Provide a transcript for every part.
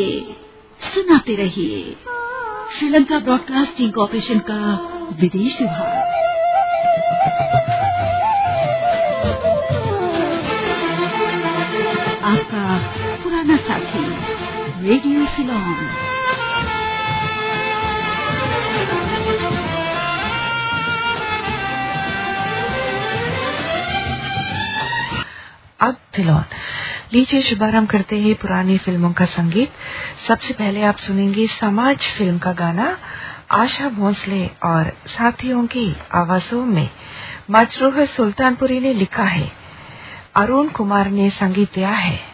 रहिए। सुनाते रहिए। श्रीलंका ब्रॉडकास्टिंग कॉरपोरेशन का विदेश विभाग। आपका पुराना साथी, रेडियो सिलोन अब सिलोन लीजिए शुभारंभ करते हैं पुरानी फ़िल्मों का संगीत। सबसे पहले आप सुनेंगे समाज फ़िल्म का गाना आशा भोंसले और साथियों की आवाजों में। मजरूह सुल्तानपुरी ने लिखा है, अरुण कुमार ने संगीत दिया है।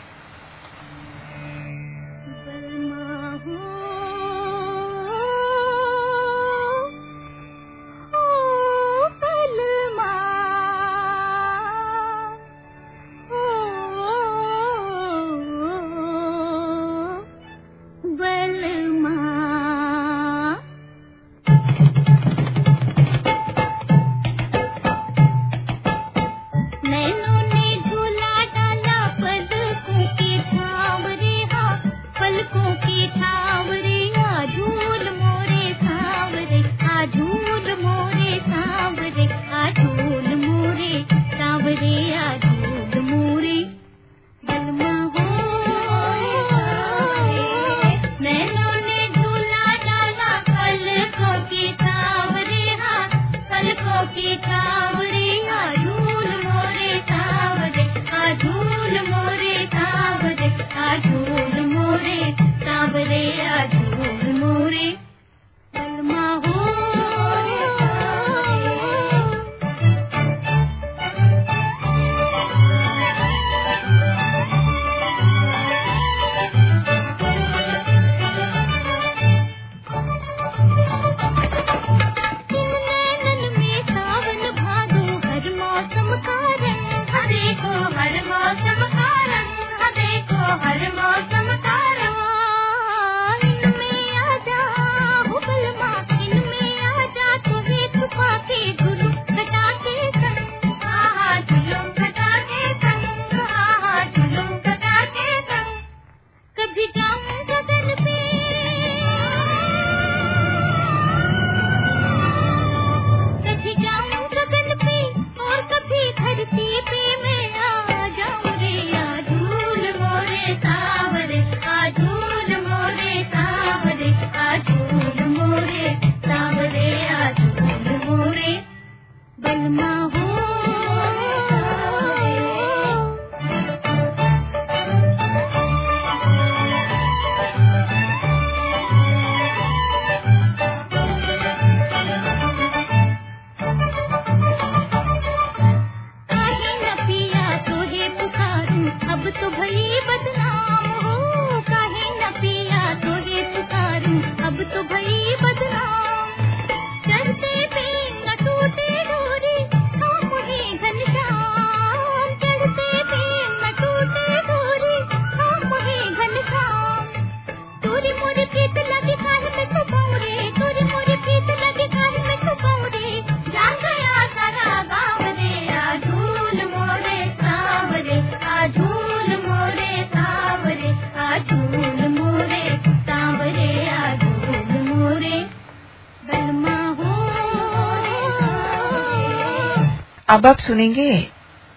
अब आप सुनेंगे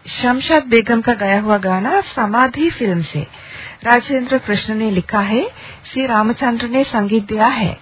शमशाद बेगम का गाया हुआ गाना समाधि फ़िल्म से। राजेंद्र कृष्ण ने लिखा है, श्री रामचंद्र ने संगीत दिया है।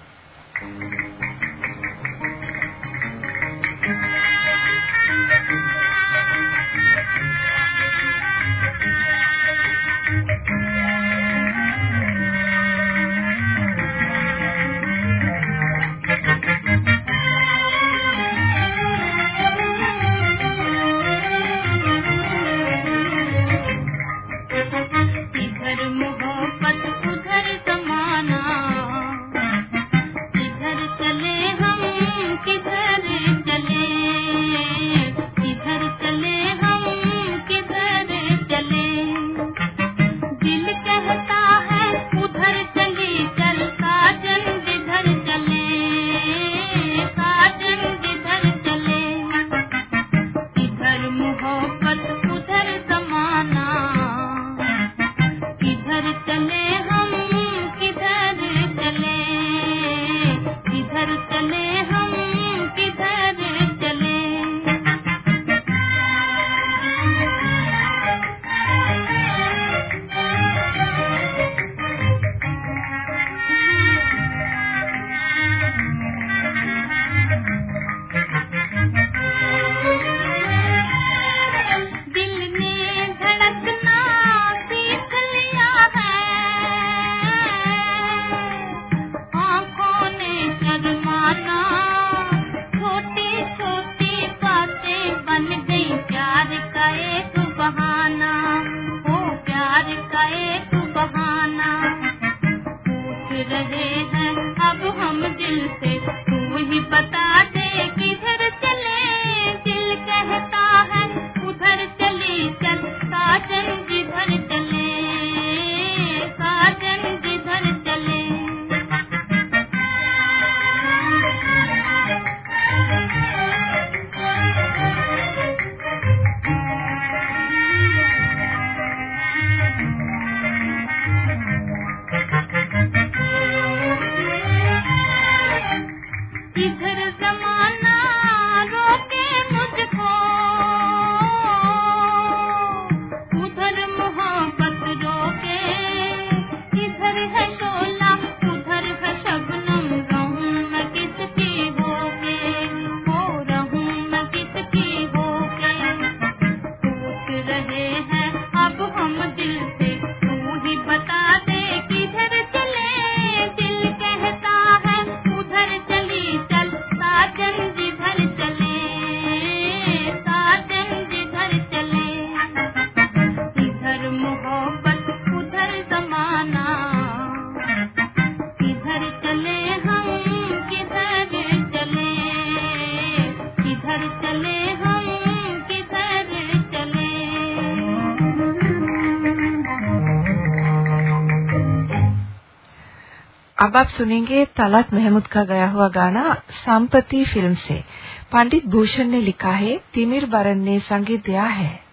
अब आप सुनेंगे तलाक महमूद का गया हुआ गाना सांपति फ़िल्म से। पंडित भूषण ने लिखा है, तिमिर बरन ने संगीत दिया है।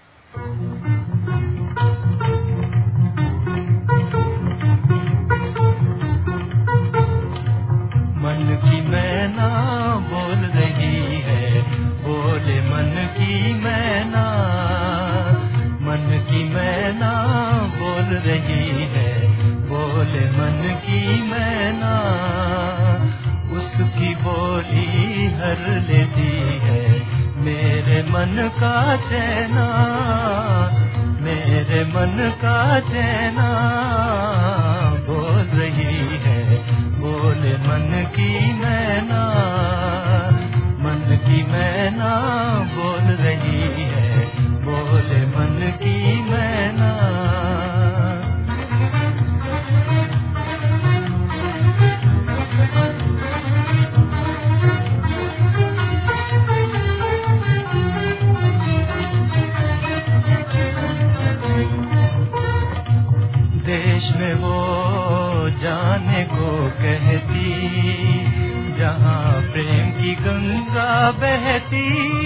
बहती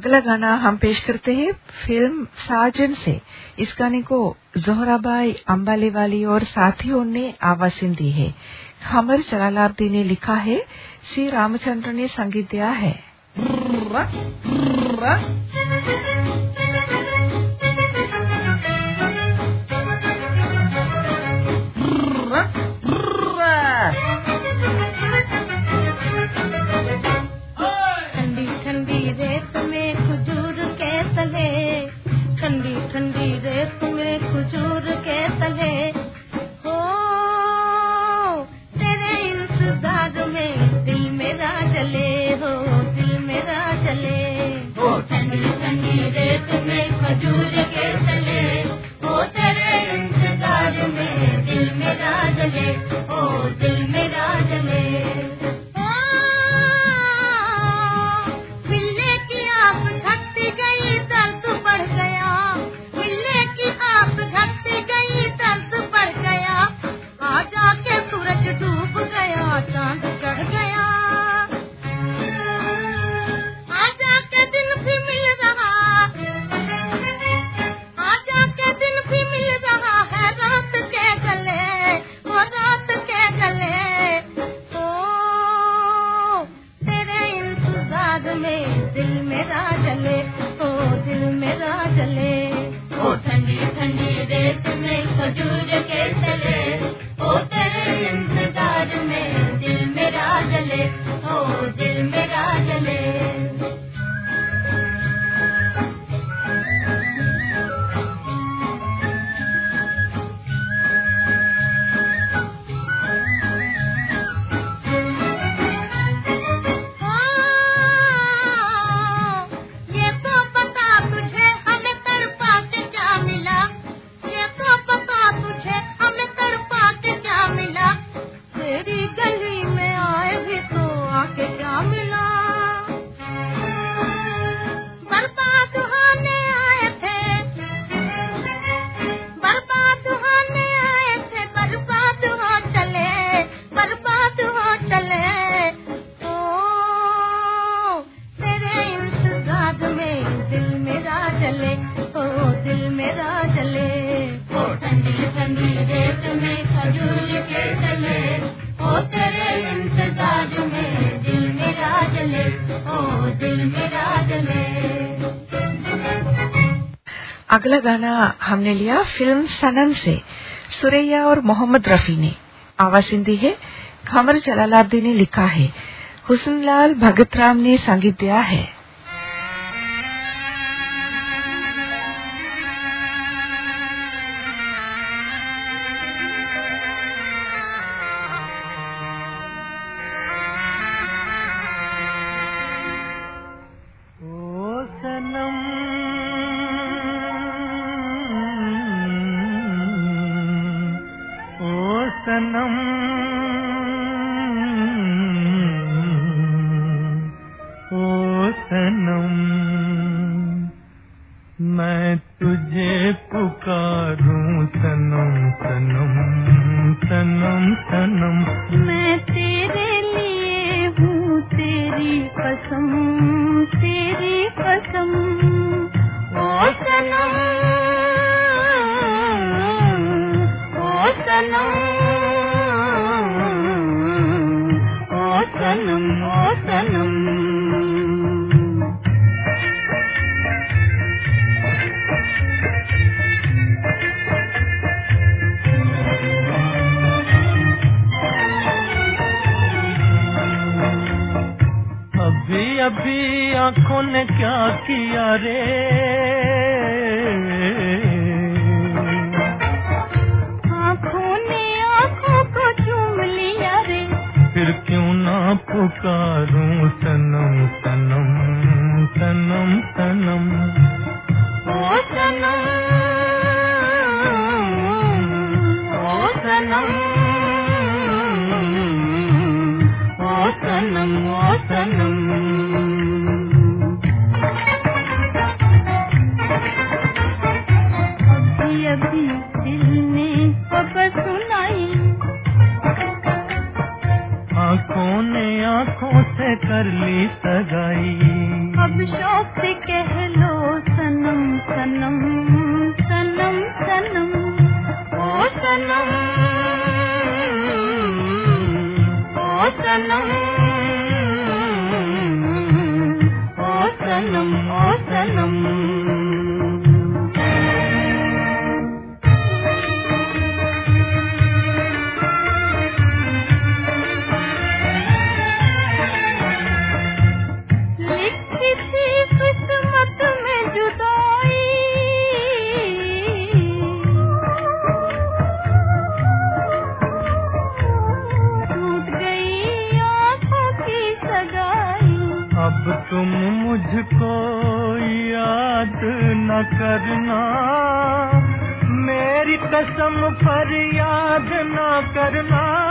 अगला गाना हम पेश करते हैं, फ़िल्म साजन से। इस गाने को जोहराबाई अम्बाले वाली और साथियों ने आवासीन दी है। खमर जलालाब्दी ने लिखा है, श्री रामचंद्र ने संगीत दिया है। अगला गाना हमने लिया फ़िल्म सनम से। सुरैया और मोहम्मद रफी ने। आवाज़ सिंधी है। खमर जलालाब्दी ने लिखा है। हुसनलाल भगत राम ने संगीत दिया है। सनम करना। मेरी कसम पर याद न करना।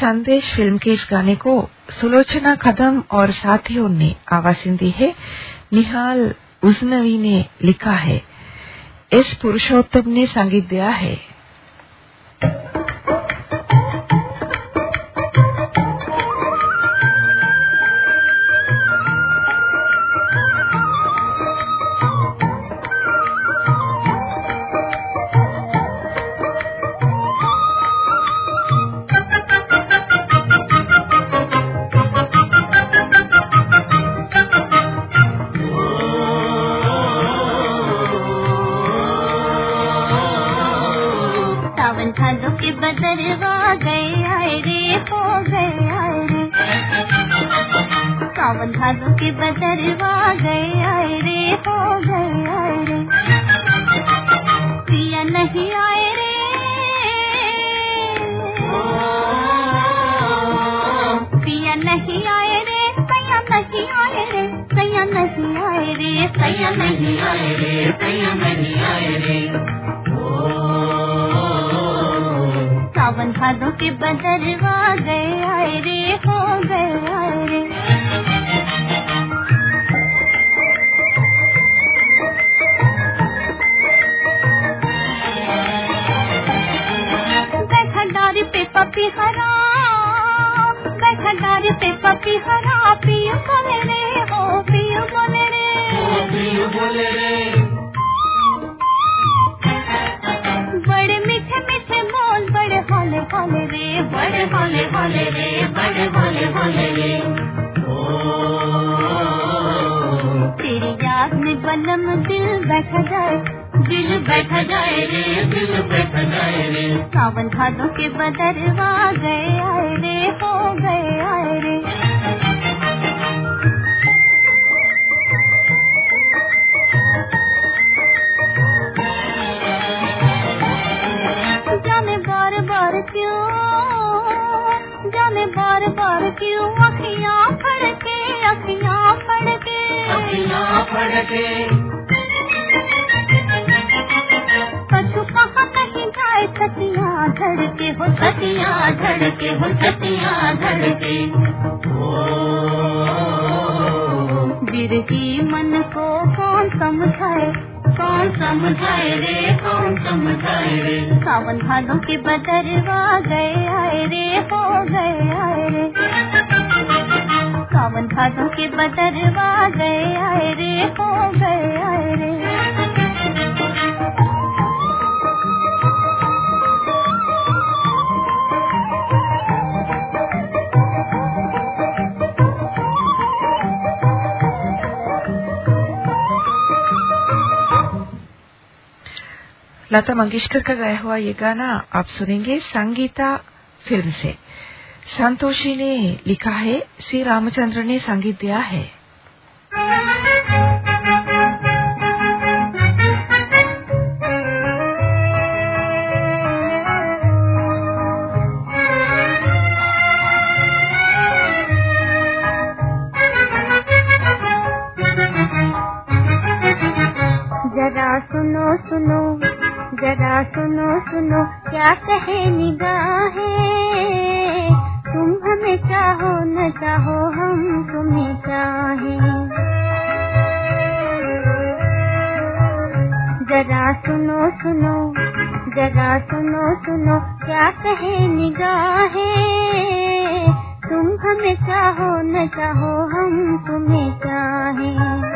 संदेश फ़िल्म के इस गाने को सुलोचना कदम और साथियों ने आवाज़ दी है। निहाल उजनवी ने लिखा है इस पुरुषोत्तम ने संगीत दिया है। नहीं आए रे, सैया नहीं आए रे, सैया नहीं आए रे, सैया नहीं आए रे, सैया नहीं आए रे। सावन भादों के बदलवा गए, आए रे, हो गए, आए रे। पे पपी हरा बड़े मीठे मीठे बोल बड़े भोले भोले रे, बड़े भोले भोले तेरी याद में बनम दिल बैठा जाए, दिल बैठा जाए सावन भादों के बदरवा गए आए रे, हो गए आए रे। फड़के। कछु कहाँ कहीं जाए छतियाँ धड़के हो छतियाँ धड़के हो धड़के। बिरही मन को कौन समझाए? कौन समझाए रे कौन समझाए रे? सावन भादों के बदरवा गए आए रे हो गए आए रे। सावन भादों के बदरवा गए, आए रे, हो गए, आए रे। लता मंगेशकर का गाया हुआ ये गाना आप सुनेंगे संगीता फ़िल्म से। संतोषी ने लिखा है श्री रामचंद्र ने संगीत दिया है जरा सुनो सुनो, जरा सुनो सुनो, क्या कहे निगाहें? तुम हमें चाहो, न चाहो, हम तुम्हें चाहे। जरा सुनो सुनो, जरा सुनो सुनो, क्या कहे निगाहें? तुम हमें चाहो, न चाहो, हम तुम्हें चाहें।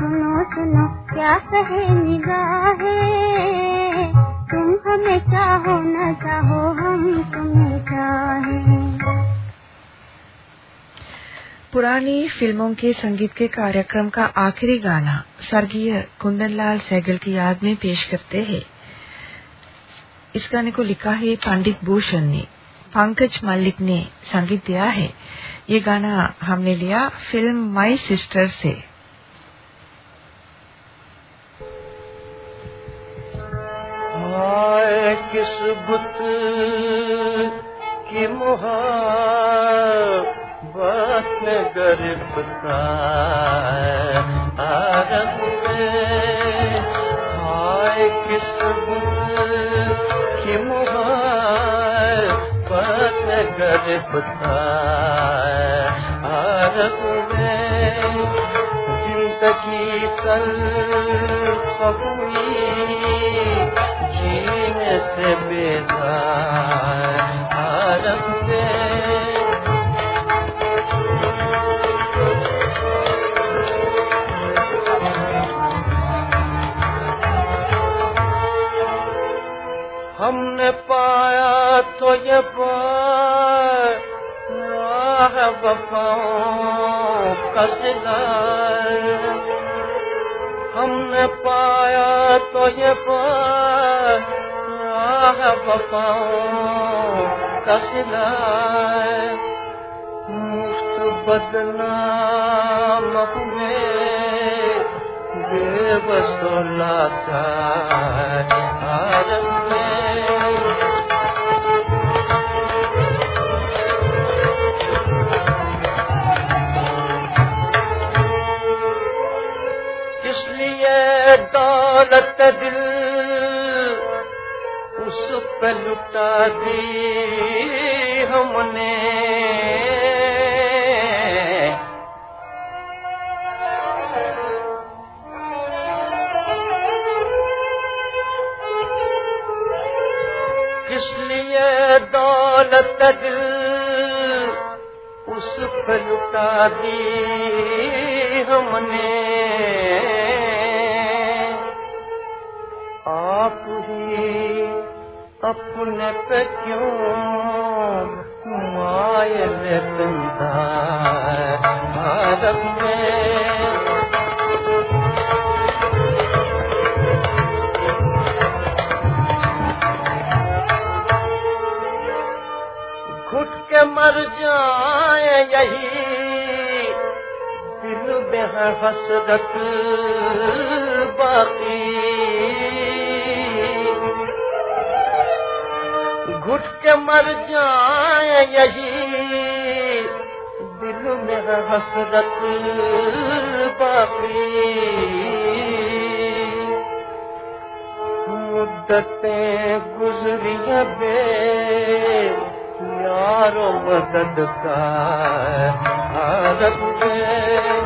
सुनो सुनो, क्या कहे निगाहें? तुम हमें चाहो न चाहो, हम तुम्हें चाहें। पुरानी फ़िल्मों के संगीत के कार्यक्रम का आखिरी गाना स्वर्गीय कुंदनलाल सहगल की याद में पेश करते हैं। इस गाने को लिखा है पंडित भूषण ने। पंकज मल्लिक ने संगीत दिया है। ये गाना हमने लिया फ़िल्म माई सिस्टर से। हाय किस बुत की मुहाबत में गिरफ्तार आरब में हाय किस बुत की मुहाबत में गिरफ्तार आरब में कल हुई जीने से। में हमने पाया तो ये बाह सिला हमने पाया तो ये बाह वफाओं का सिला मुफ़्त बदनाम हुए बेबसोला का आरम दौलत दिल उस पे लुटा दी हमने। इसलिए दौलत दिल उस पे लुटा दी हमने अपने पे क्यों मायल बंदा भारत में घुट के मर जाए यही दिल में है हसरत बाकी। मर दिल में है हसरत बाकी मुद्दतें गुजरी हैं बे। यारो मदद का भारत में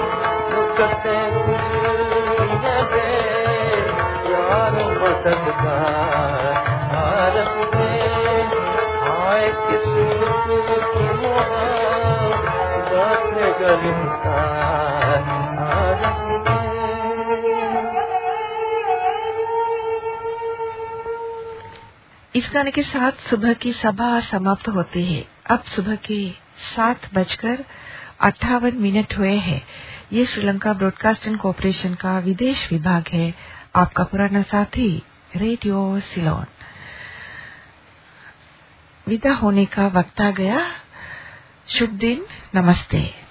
मुद्दतें गुजरी हैं बे। यारो मदद का भारत में आए किस की मोहब्बत में गिरफ्तार भारत में इस गाने के साथ सुबह की सभा समाप्त होती है। अब सुबह के सात बजकर अट्ठावन मिनट हुए हैं। ये श्रीलंका ब्रॉडकास्टिंग कॉरपोरेशन का विदेश विभाग है। आपका पुराना साथी, रेडियो सिलोन। विदा होने का वक्त आ गया। शुभ दिन नमस्ते।